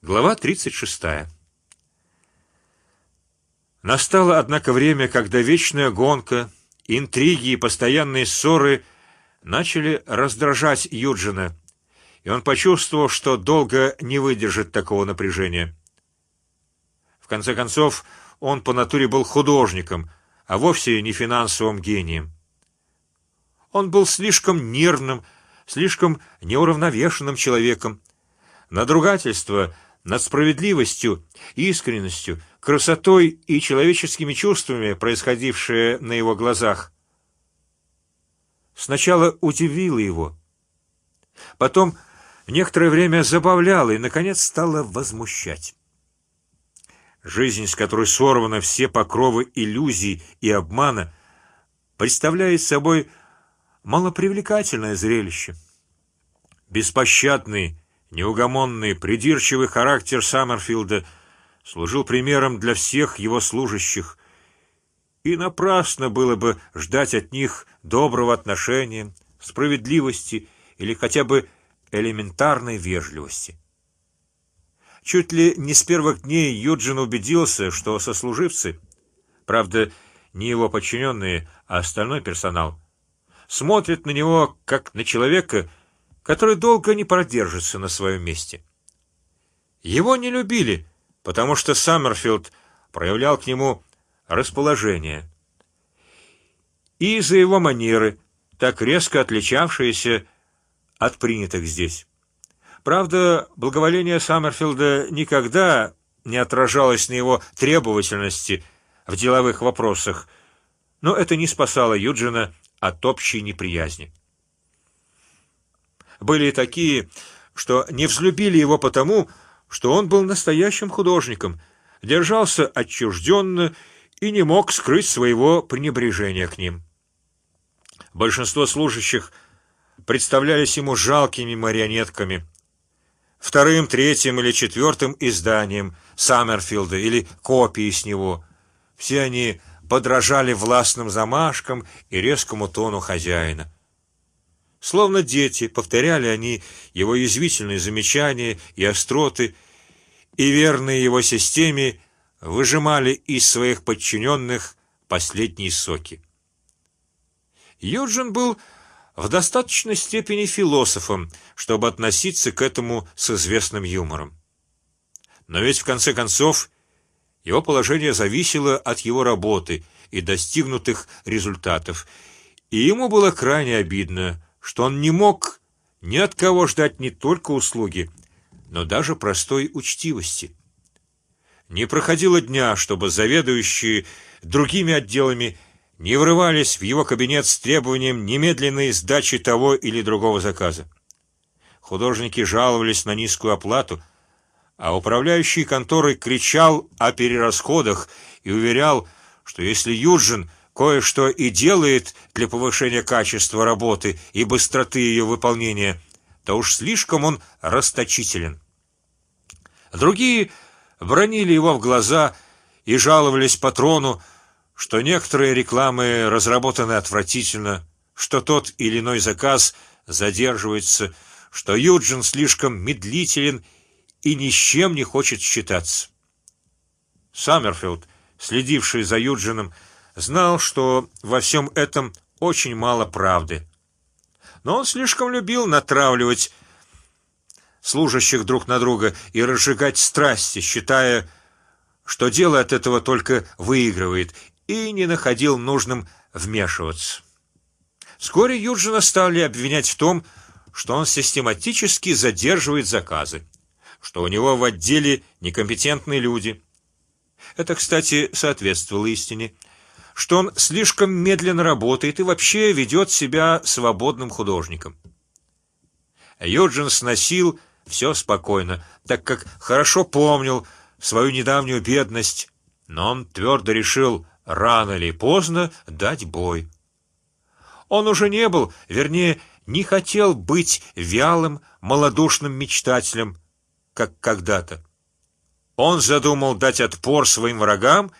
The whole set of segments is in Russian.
Глава тридцать шестая. Настало, однако, время, когда вечная гонка, интриги и постоянные ссоры начали раздражать Юджина, и он почувствовал, что долго не выдержит такого напряжения. В конце концов, он по натуре был художником, а вовсе не финансовым гением. Он был слишком нервным, слишком неуравновешенным человеком. Надругательство над справедливостью, искренностью, красотой и человеческими чувствами, происходившее на его глазах, сначала удивило его, потом некоторое время забавляло и, наконец, стало возмущать. Жизнь, с которой сорваны все покровы иллюзий и обмана, представляет собой малопривлекательное зрелище. Беспощадный, неугомонный, придирчивый характер Саммерфилда служил примером для всех его служащих, и напрасно было бы ждать от них доброго отношения, справедливости или хотя бы элементарной вежливости. Чуть ли не с первых дней Юджин убедился, что сослуживцы, правда, не его подчиненные, а остальной персонал, смотрят на него как на человека, который долго не продержится на своем месте. Его не любили, потому что Саммерфилд проявлял к нему расположение и за его манеры, так резко отличавшиеся от принятых здесь. Правда, благоволение Саммерфилда никогда не отражалось на его требовательности в деловых вопросах, но это не спасало Юджина от общей неприязни. Были такие, что не взлюбили его потому, что он был настоящим художником, держался отчужденно и не мог скрыть своего пренебрежения к ним. Большинство служащих представлялись ему жалкими марионетками вторым, третьим или четвертым изданием Саммерфилда или копией с него. Все они подражали властным замашкам и резкому тону хозяина. Словно дети повторяли они его язвительные замечания и остроты, и верные его системе выжимали из своих подчиненных последние соки. Юджин был в достаточной степени философом, чтобы относиться к этому с известным юмором. Но ведь в конце концов его положение зависело от его работы и достигнутых результатов, и ему было крайне обидно, что он не мог ни от кого ждать не только услуги, но даже простой учтивости. Не проходило дня, чтобы заведующие другими отделами не врывались в его кабинет с требованием немедленной сдачи того или другого заказа. Художники жаловались на низкую оплату, а управляющий конторой кричал о перерасходах и уверял, что если Юджин кое-что и делает для повышения качества работы и быстроты ее выполнения, то уж слишком он расточителен. Другие бронили его в глаза и жаловались патрону, что некоторые рекламы разработаны отвратительно, что тот или иной заказ задерживается, что Юджин слишком медлителен и ни с чем не хочет считаться. Саммерфилд, следивший за Юджином, знал, что во всем этом очень мало правды, но он слишком любил натравливать служащих друг на друга и разжигать страсти, считая, что дело от этого только выигрывает и не находил нужным вмешиваться. Вскоре Юджина стали обвинять в том, что он систематически задерживает заказы, что у него в отделе некомпетентные люди. Это, кстати, соответствовало истине, что он слишком медленно работает и вообще ведет себя свободным художником. Юджин сносил все спокойно, так как хорошо помнил свою недавнюю бедность, но он твердо решил рано или поздно дать бой. Он уже не был, вернее, не хотел быть вялым, малодушным мечтателем, как когда-то. Он задумал дать отпор своим врагам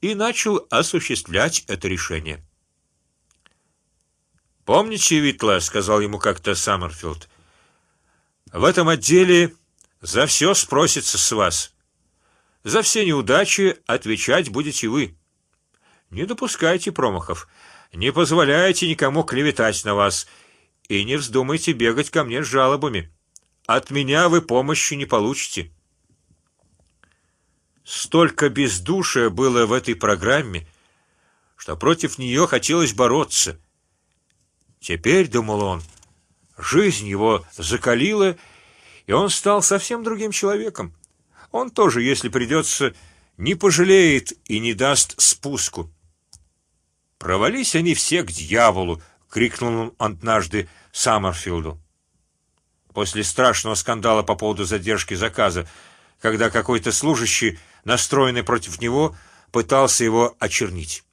и начал осуществлять это решение. Помните, Витла, сказал ему как-то Саммерфилд, в этом отделе За все спросится с вас. За все неудачи отвечать будете вы. Не допускайте промахов, не позволяйте никому клеветать на вас и не вздумайте бегать ко мне с жалобами. От меня вы помощи не получите. Столько бездушия было в этой программе, что против нее хотелось бороться. Теперь, думал он, жизнь его закалила, и он стал совсем другим человеком. Он тоже, если придется, не пожалеет и не даст спуску. Провались они все к дьяволу, крикнул он однажды Саммерфилду. После страшного скандала по поводу задержки заказа, когда какой-то служащий, настроенный против него, пытался его очернить.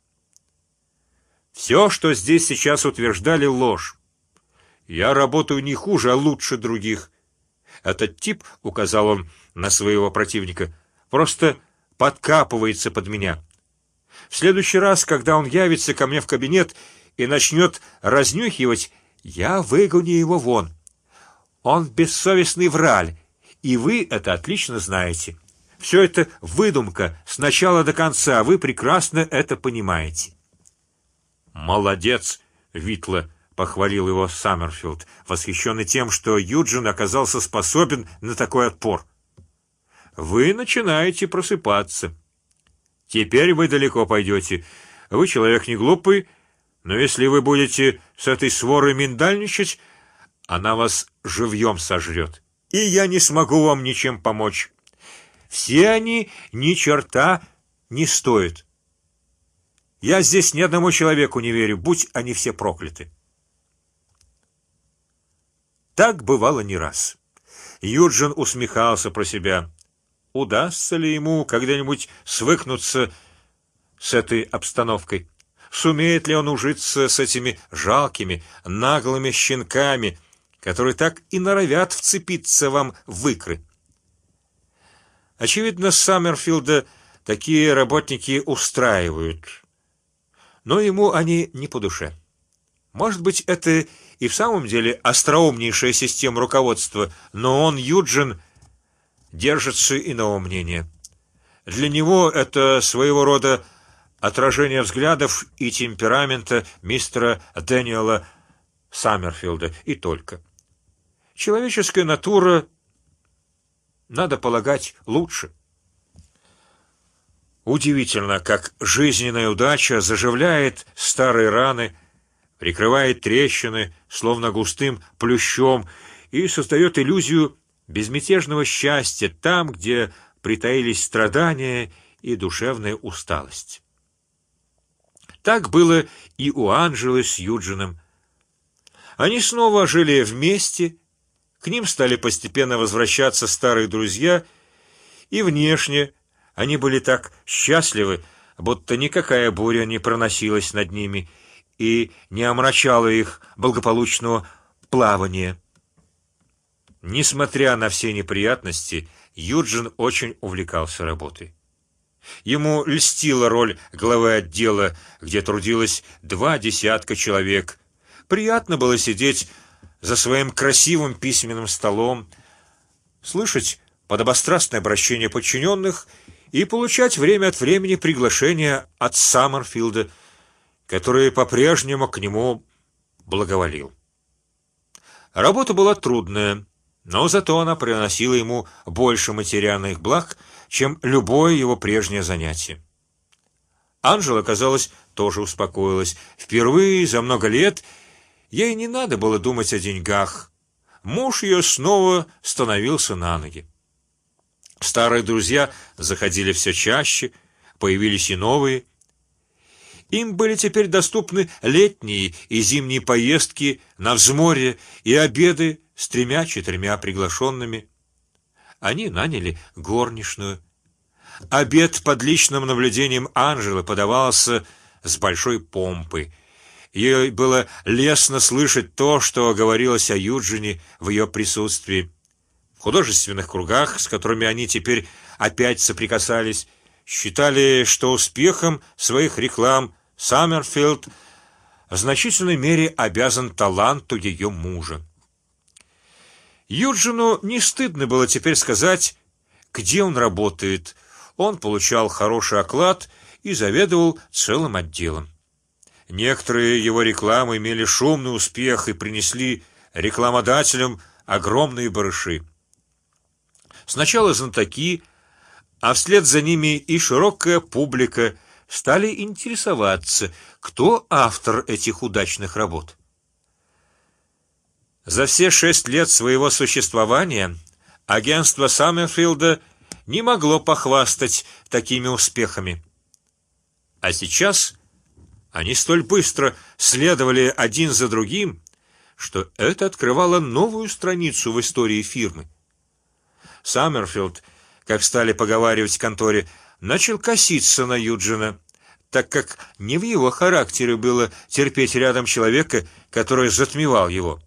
Все, что здесь сейчас утверждали, ложь. Я работаю не хуже, а лучше других. Этот тип, указал он на своего противника, просто подкапывается под меня. В следующий раз, когда он явится ко мне в кабинет и начнет разнюхивать, я выгоню его вон. Он бессовестный враль, и вы это отлично знаете. Все это выдумка с начала до конца. Вы прекрасно это понимаете. Молодец, Витла, похвалил его Саммерфилд, восхищенный тем, что Юджин оказался способен на такой отпор. Вы начинаете просыпаться. Теперь вы далеко пойдете. Вы человек не глупый, но если вы будете с этой сворой миндальничать, она вас живьем сожрет, и я не смогу вам ничем помочь. Все они ни черта не стоят. Я здесь ни одному человеку не верю, будь они все прокляты. Так бывало не раз. Юджин усмехался про себя. Удастся ли ему когда-нибудь свыкнуться с этой обстановкой? Сумеет ли он ужиться с этими жалкими, наглыми щенками, которые так и норовят вцепиться вам в икры? Очевидно, Саммерфилда такие работники устраивают, но ему они не по душе. Может быть, это и в самом деле остроумнейшая система руководства, но он Юджин держится иного мнения. Для него это своего рода отражение взглядов и темперамента мистера Дэниела Саммерфилда и только. Человеческая натура, надо полагать, лучше. Удивительно, как жизненная удача заживляет старые раны, прикрывает трещины, словно густым плющом, и создает иллюзию безмятежного счастья там, где притаились страдания и душевная усталость. Так было и у Анжелы с Юджином. Они снова жили вместе, к ним стали постепенно возвращаться старые друзья, и внешне они были так счастливы, будто никакая буря не проносилась над ними и не омрачала их благополучного плавания. Несмотря на все неприятности, Юджин очень увлекался работой. Ему льстила роль главы отдела, где трудилось два десятка человек. Приятно было сидеть за своим красивым письменным столом, слышать подобострастное обращение подчиненных и получать время от времени приглашения от Саммерфилда, который по-прежнему к нему благоволил. Работа была трудная, но зато она приносила ему больше материальных благ, чем любое его прежнее занятие. Анжела, казалось, тоже успокоилась. Впервые за много лет ей не надо было думать о деньгах. Муж ее снова становился на ноги. Старые друзья заходили все чаще, появились и новые. Им были теперь доступны летние и зимние поездки на взморье и обеды с тремя-четырьмя приглашенными. Они наняли горничную. Обед под личным наблюдением Анжелы подавался с большой помпой. Ей было лестно слышать то, что говорилось о Юджине в ее присутствии. В художественных кругах, с которыми они теперь опять соприкасались, считали, что успехом своих реклам Саммерфилд в значительной мере обязан таланту ее мужа. Юджину не стыдно было теперь сказать, где он работает. Он получал хороший оклад и заведовал целым отделом. Некоторые его рекламы имели шумный успех и принесли рекламодателям огромные барыши. Сначала знатоки, а вслед за ними и широкая публика стали интересоваться, кто автор этих удачных работ. За все шесть лет своего существования агентство Саммерфилда не могло похвастать такими успехами, а сейчас они столь быстро следовали один за другим, что это открывало новую страницу в истории фирмы. Саммерфилд, как стали поговаривать в конторе, начал коситься на Юджина, так как не в его характере было терпеть рядом человека, который затмевал его.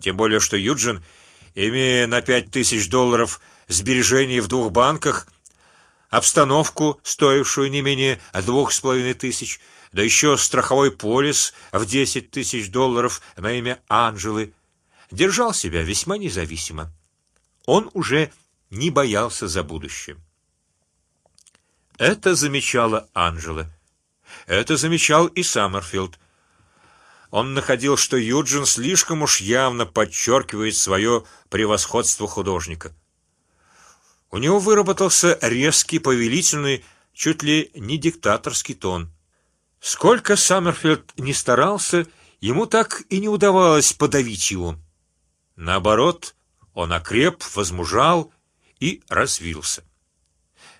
Тем более, что Юджин, имея на пять тысяч долларов сбережений в двух банках, обстановку, стоившую не менее двух с половиной тысяч, да еще страховой полис в десять тысяч долларов на имя Анжелы, держал себя весьма независимо. Он уже не боялся за будущее. Это замечала Анжела. Это замечал и Саммерфилд. Он находил, что Юджин слишком уж явно подчеркивает свое превосходство художника. У него выработался резкий, повелительный, чуть ли не диктаторский тон. Сколько Саммерфилд не старался, ему так и не удавалось подавить его. Наоборот, он окреп, возмужал и развился.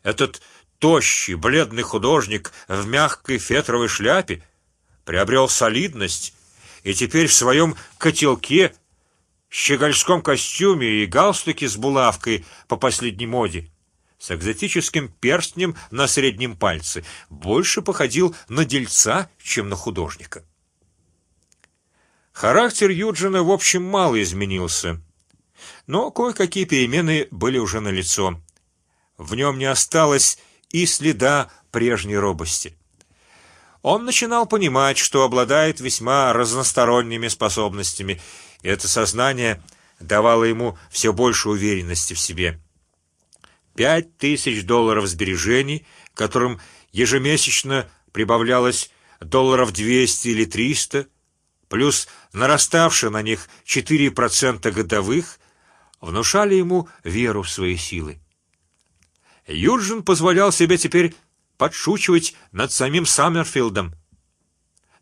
Этот тощий, бледный художник в мягкой фетровой шляпе приобрел солидность и теперь в своем котелке, щегольском костюме и галстуке с булавкой по последней моде, с экзотическим перстнем на среднем пальце, больше походил на дельца, чем на художника. Характер Юджина в общем мало изменился, но кое-какие перемены были уже на лицо. В нем не осталось и следа прежней робости он начинал понимать, что обладает весьма разносторонними способностями. И это сознание давало ему все больше уверенности в себе. Пять тысяч долларов сбережений, которым ежемесячно прибавлялось долларов двести или триста, плюс нараставшие на них четыре процента годовых, внушали ему веру в свои силы. Юджин позволял себе теперь подшучивать над самим Саммерфилдом,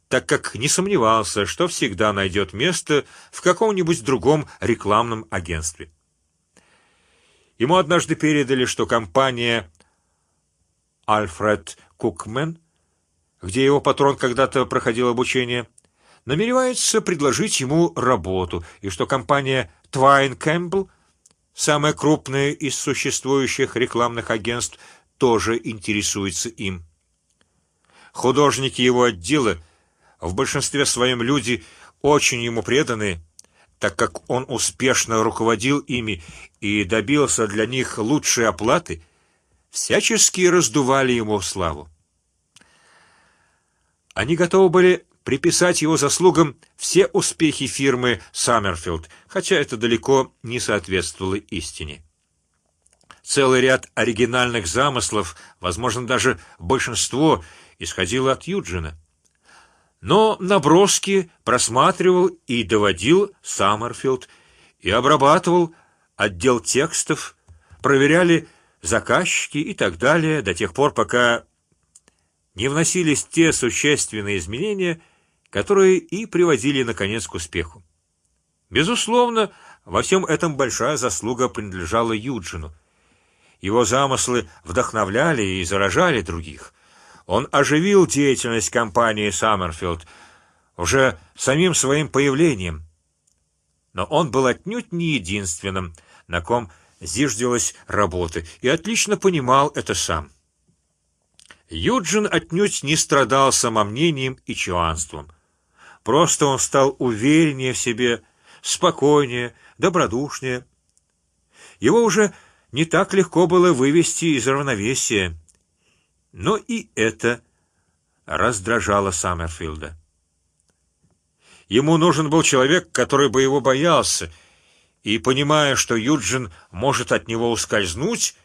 так как не сомневался, что всегда найдет место в каком-нибудь другом рекламном агентстве. Ему однажды передали, что компания Альфред Кукмен, где его патрон когда-то проходил обучение, намеревается предложить ему работу, и что компания Твайн Кэмпбелл, самая крупная из существующих рекламных агентств, тоже интересуется им. Художники его отдела, в большинстве своем люди очень ему преданы, так как он успешно руководил ими и добился для них лучшей оплаты, всячески раздували ему славу. Они готовы были приписать его заслугам все успехи фирмы Саммерфилд, хотя это далеко не соответствовало истине целый ряд оригинальных замыслов, возможно даже большинство, исходило от Юджина. Но наброски просматривал и доводил Саммерфилд и обрабатывал отдел текстов, проверяли заказчики и так далее до тех пор, пока не вносились те существенные изменения, которые и приводили наконец к успеху. Безусловно, во всем этом большая заслуга принадлежала Юджину. Его замыслы вдохновляли и заражали других. Он оживил деятельность компании Саммерфилд уже самим своим появлением. Но он был отнюдь не единственным, на ком зиждилась работа, и отлично понимал это сам. Юджин отнюдь не страдал самомнением и чванством. Просто он стал увереннее в себе, спокойнее, добродушнее. Его уже не так легко было вывести из равновесия, но и это раздражало Саммерфилда. Ему нужен был человек, который бы его боялся, и понимая, что Юджин может от него ускользнуть,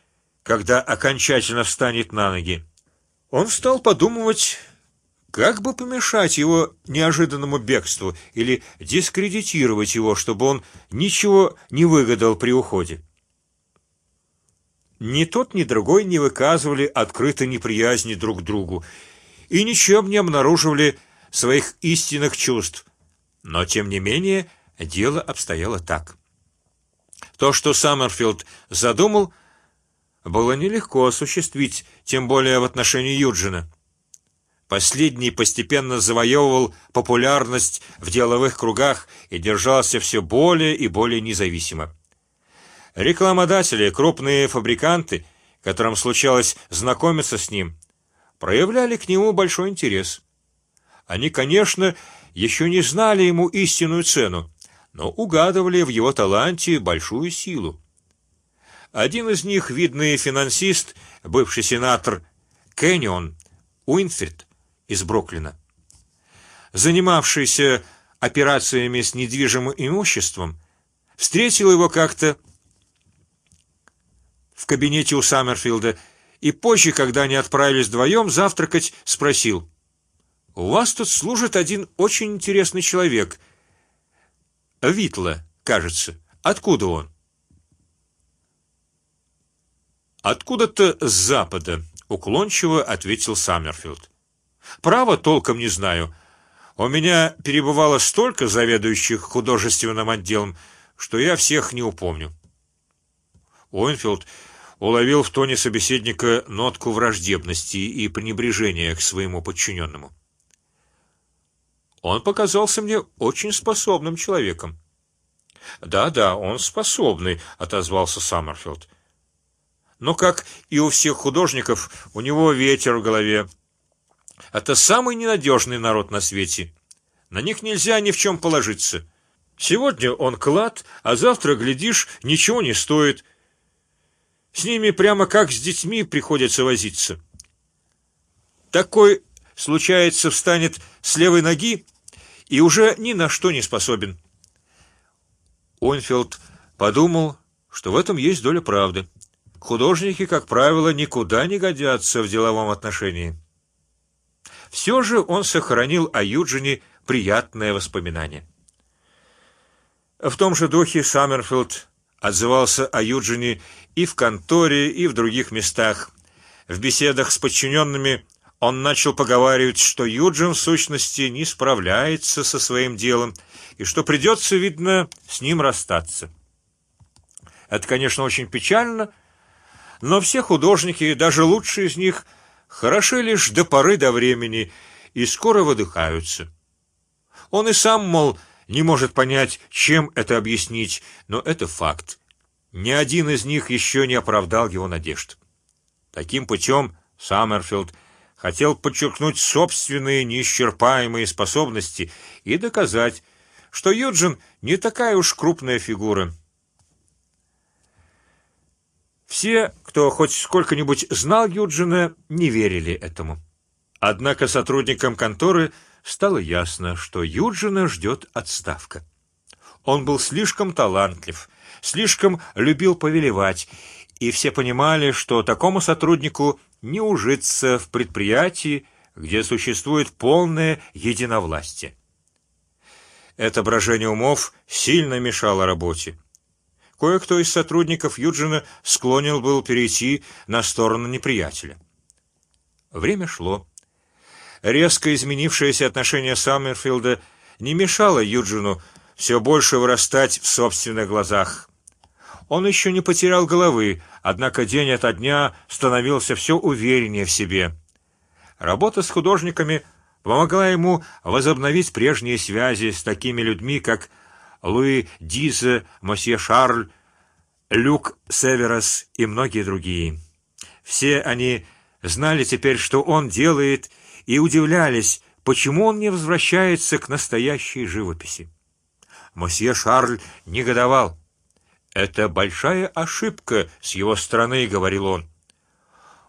когда окончательно встанет на ноги, он стал подумывать, как бы помешать его неожиданному бегству или дискредитировать его, чтобы он ничего не выгадал при уходе. Ни тот, ни другой не выказывали открытой неприязни друг к другу и ничем не обнаруживали своих истинных чувств, но тем не менее дело обстояло так. То, что Саммерфилд задумал, было нелегко осуществить, тем более в отношении Юджина. Последний постепенно завоевывал популярность в деловых кругах и держался все более и более независимо. Рекламодатели, крупные фабриканты, которым случалось знакомиться с ним, проявляли к нему большой интерес. Они, конечно, еще не знали ему истинную цену, но угадывали в его таланте большую силу. Один из них, видный финансист, бывший сенатор Кэнион Уинфрид из Бруклина, занимавшийся операциями с недвижимым имуществом, встретил его как-то в кабинете у Саммерфилда и позже, когда они отправились вдвоем завтракать, спросил: "У вас тут служит один очень интересный человек, Витла, кажется. Откуда он?" Откуда-то с запада, уклончиво ответил Саммерфилд. Право толком не знаю. У меня перебывало столько заведующих художественным отделом, что я всех не упомню. Уинфилд уловил в тоне собеседника нотку враждебности и пренебрежения к своему подчиненному. Он показался мне очень способным человеком. Да, да, он способный, отозвался Саммерфилд. Но как и у всех художников, у него ветер в голове. Это самый ненадежный народ на свете. На них нельзя ни в чем положиться. Сегодня он клад, а завтра глядишь ничего не стоит. С ними прямо как с детьми приходится возиться. Такой случается встанет с левой ноги и уже ни на что не способен. Онфилд подумал, что в этом есть доля правды. Художники, как правило, никуда не годятся в деловом отношении. Все же он сохранил о Юджине приятное воспоминание. В том же духе Саммерфилд отзывался о Юджине и в конторе, и в других местах. В беседах с подчиненными он начал поговаривать, что Юджин в сущности не справляется со своим делом и что придется, видно, с ним расстаться. Это, конечно, очень печально, но все художники, даже лучшие из них, хороши лишь до поры до времени и скоро выдыхаются. Он и сам, мол, не может понять, чем это объяснить, но это факт. Ни один из них еще не оправдал его надежд. Таким путем Саммерфилд хотел подчеркнуть собственные неисчерпаемые способности и доказать, что Юджин не такая уж крупная фигура. Все, кто хоть сколько-нибудь знал Юджина, не верили этому. Однако сотрудникам конторы стало ясно, что Юджина ждет отставка. Он был слишком талантлив, слишком любил повелевать, и все понимали, что такому сотруднику не ужиться в предприятии, где существует полное единовластие. Это брожение умов сильно мешало работе. Кое-кто из сотрудников Юджина склонен был перейти на сторону неприятеля. Время шло. Резко изменившееся отношение Саммерфилда не мешало Юджину все больше вырастать в собственных глазах. Он еще не потерял головы, однако день ото дня становился все увереннее в себе. Работа с художниками помогла ему возобновить прежние связи с такими людьми, как Луи Дизе, Мосье Шарль, Люк Северас и многие другие. Все они знали теперь, что он делает, и удивлялись, почему он не возвращается к настоящей живописи. Мосье Шарль негодовал. Это большая ошибка с его стороны, говорил он.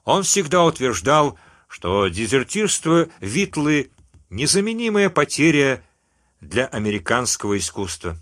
Он всегда утверждал, что дезертирство Витлы незаменимая потеря для американского искусства.